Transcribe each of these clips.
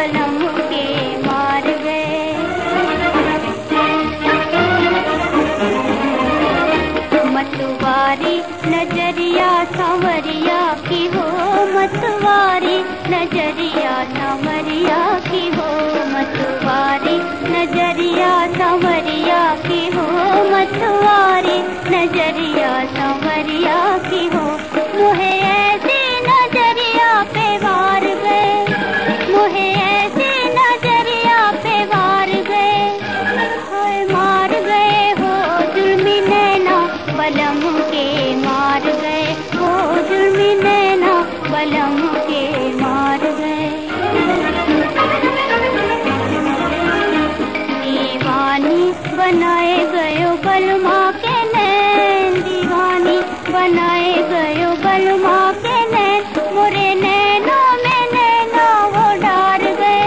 नैना बलम के मार गए। मतवारी नज़रिया सांवरिया की हो, मतवारी नज़रिया सांवरिया की हो, मतवारी नज़रिया सांवरिया की हो, मतवारी नज़रिया बनाए गयो बलमा के नैन। दीवानी बनाए गयो बलमा के नैन। मोरे नैनों में नैना वो डार गए।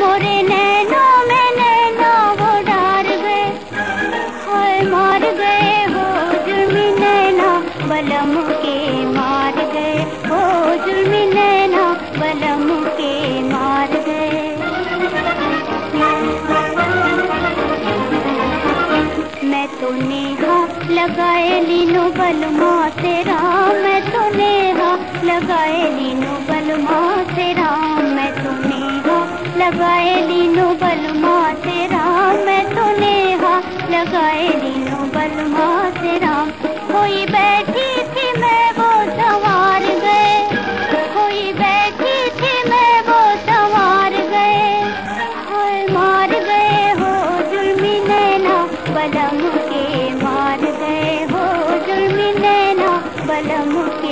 मोरे नैनों में नैना वो डार गए। हाय मार गए हो जुल्मी नैना बलम तो नेहा लगाए लीनो बलमा तेरा मैं तो नेहा लगाए लीनो बलमा तेरा मैं तो नेहा लगाए लीनो बलमा तेरा मैं तो नेहा लगाए लीनो बलमा तेरा कोई बैठी थी मैं वो सवार गए, कोई बैठी थी मैं वो सवार गए हाय मार गए हो जुल्मी नैना बलम కాలముకి